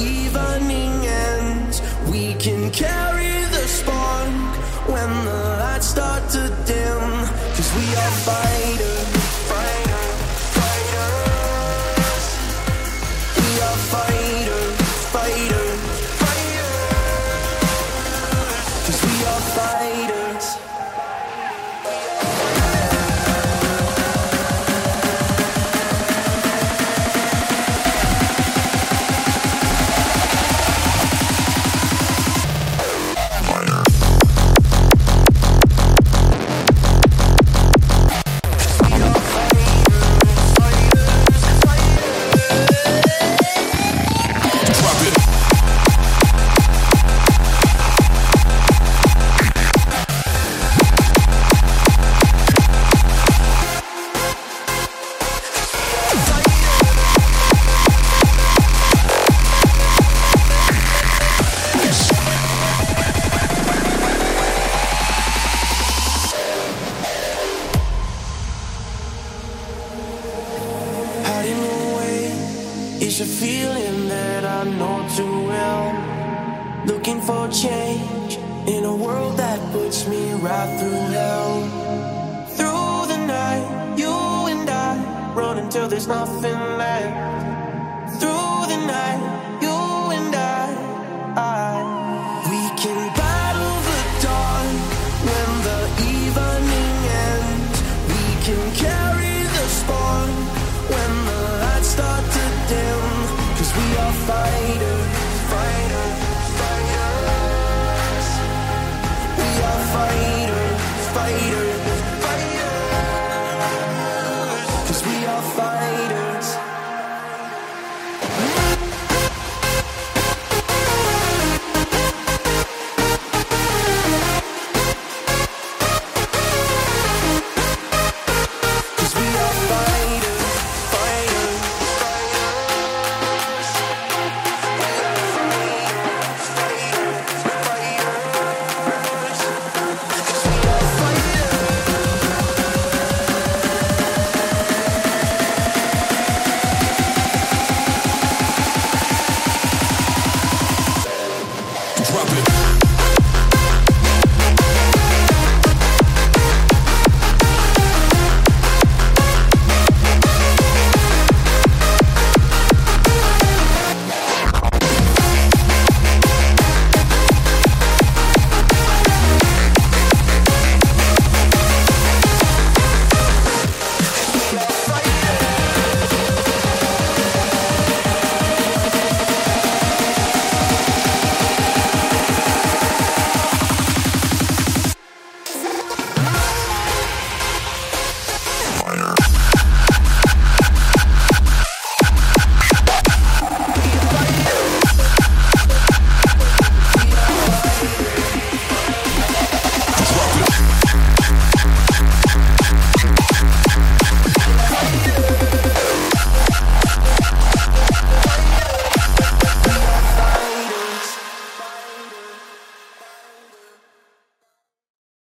evening ends. We can carry the spark when the lights start to dim. Cause we are fighters. A feeling that I know too well. Looking for change in a world that puts me right through hell. Through the night, you and I run until there's nothing left. we are fighter